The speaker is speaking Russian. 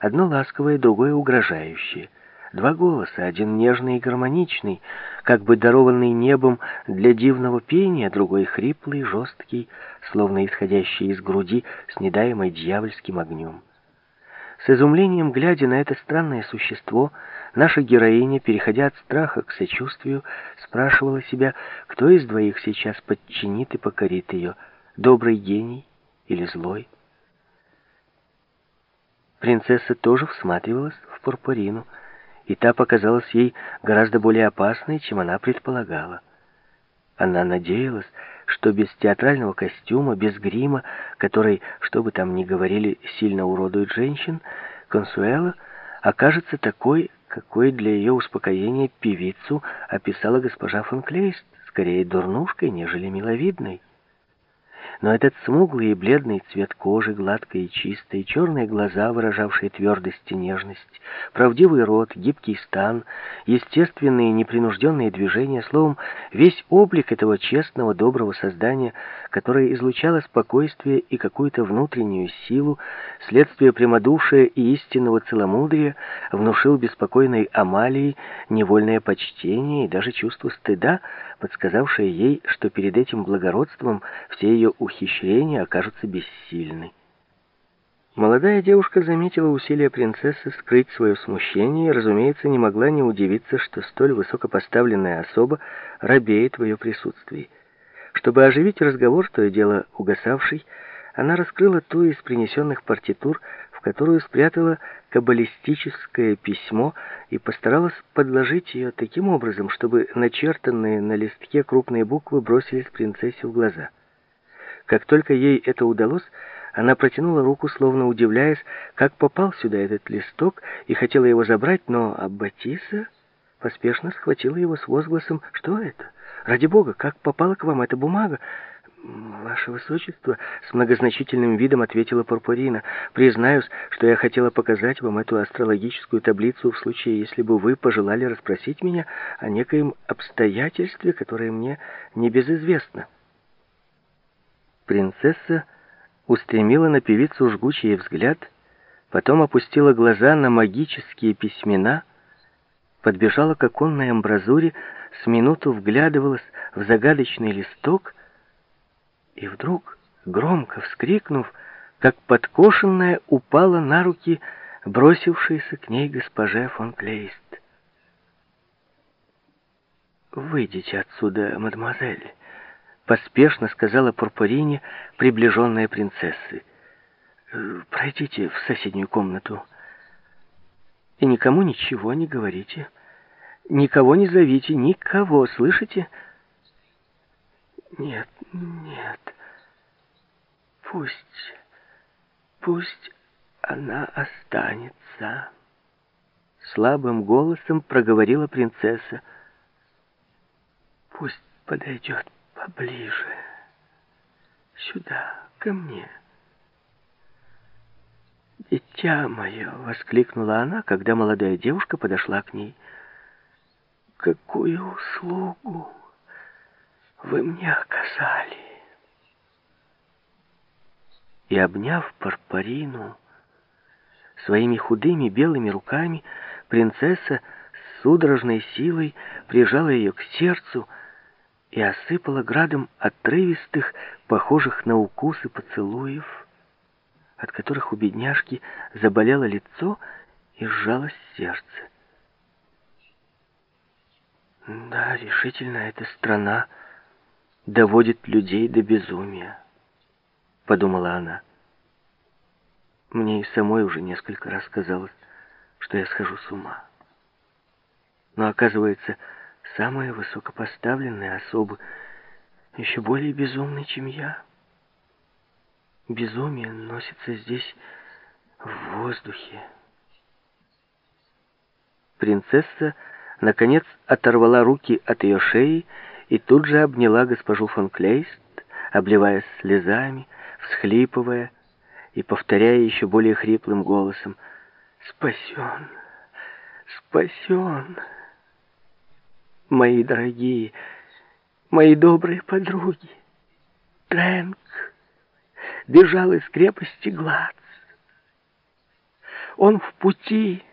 Одно ласковое, другое угрожающее. Два голоса, один нежный и гармоничный, как бы дарованный небом для дивного пения, другой хриплый, жесткий, словно исходящий из груди с недаемой дьявольским огнем. С изумлением глядя на это странное существо, наша героиня, переходя от страха к сочувствию, спрашивала себя, кто из двоих сейчас подчинит и покорит ее, добрый гений или злой. Принцесса тоже всматривалась в Пурпурину, и та показалась ей гораздо более опасной, чем она предполагала. Она надеялась, что без театрального костюма, без грима, который, что бы там ни говорили, сильно уродует женщин, Консуэла окажется такой, какой для ее успокоения певицу описала госпожа фон Клейст, скорее дурнушкой, нежели миловидной. Но этот смуглый и бледный цвет кожи, гладкой и чистой, черные глаза, выражавшие твердость и нежность, правдивый рот, гибкий стан, естественные непринужденные движения, словом, весь облик этого честного, доброго создания, которое излучало спокойствие и какую-то внутреннюю силу, следствие прямодушия и истинного целомудрия, внушил беспокойной Амалии невольное почтение и даже чувство стыда, подсказавшее ей, что перед этим благородством все ее ухищрения окажутся бессильны. Молодая девушка заметила усилия принцессы скрыть свое смущение и, разумеется, не могла не удивиться, что столь высокопоставленная особа робеет в ее присутствии. Чтобы оживить разговор, то и дело угасавший, она раскрыла ту из принесенных партитур, в которую спрятала каббалистическое письмо и постаралась подложить ее таким образом, чтобы начертанные на листке крупные буквы бросились принцессе в глаза. Как только ей это удалось, она протянула руку, словно удивляясь, как попал сюда этот листок, и хотела его забрать, но Аббатиса поспешно схватила его с возгласом «Что это? Ради бога, как попала к вам эта бумага?» «Ваше Высочество», — с многозначительным видом ответила Пурпурина, «признаюсь, что я хотела показать вам эту астрологическую таблицу в случае, если бы вы пожелали расспросить меня о некоем обстоятельстве, которое мне небезызвестно». Принцесса устремила на певицу жгучий взгляд, потом опустила глаза на магические письмена, подбежала к оконной амбразуре, с минуту вглядывалась в загадочный листок и вдруг, громко вскрикнув, как подкошенная, упала на руки бросившейся к ней госпоже фон Клейст. «Выйдите отсюда, мадемуазель», поспешно сказала Пурпурине, приближенная принцессы. «Э, «Пройдите в соседнюю комнату и никому ничего не говорите. Никого не зовите, никого, слышите?» «Нет, нет, пусть, пусть она останется», — слабым голосом проговорила принцесса. «Пусть подойдет поближе. Сюда, ко мне. «Дитя мое!» — воскликнула она, когда молодая девушка подошла к ней. «Какую услугу вы мне оказали!» И, обняв Парпарину, своими худыми белыми руками, принцесса с судорожной силой прижала ее к сердцу, и осыпала градом отрывистых, похожих на укусы поцелуев, от которых у бедняжки заболело лицо и сжалось сердце. Да, решительно, эта страна доводит людей до безумия, подумала она. Мне и самой уже несколько раз казалось, что я схожу с ума. Но оказывается, самые высокопоставленные особы, еще более безумные, чем я. Безумие носится здесь в воздухе. Принцесса, наконец, оторвала руки от ее шеи и тут же обняла госпожу фон Клейст, обливаясь слезами, всхлипывая и повторяя еще более хриплым голосом «Спасен! Спасен!» мои дорогие, мои добрые подруги. Трэнк бежал из крепости Гладс. Он в пути!»